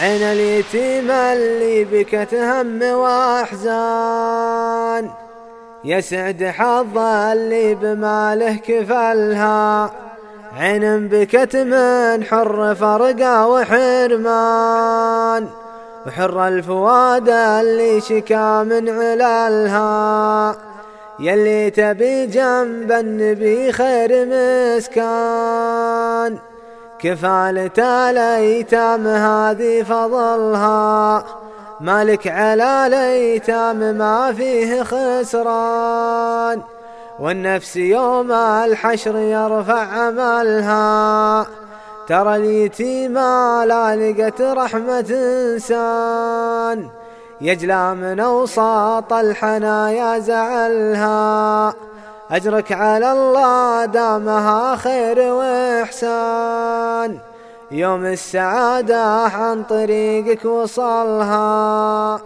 عين اليتيم اللي بك تهم وأحزان. يسعد حظ اللي بماله كفلها. عين بكت من حر فرقة وحرمان. وحر الفؤاد اللي شكا من علالها. يلي تبي جنب النبي خير مسكان. كفالة الأيتام هذه فضلها مالك على الأيتام ما فيه خسران. والنفس يوم الحشر يرفع عملها ترى اليتيمة لا لقت رحمة إنسان. يجلى من أوساط الحنايا زعلها. أجرك على الله دامها خير وإحسان. يوم السعادة عن طريقك وصلها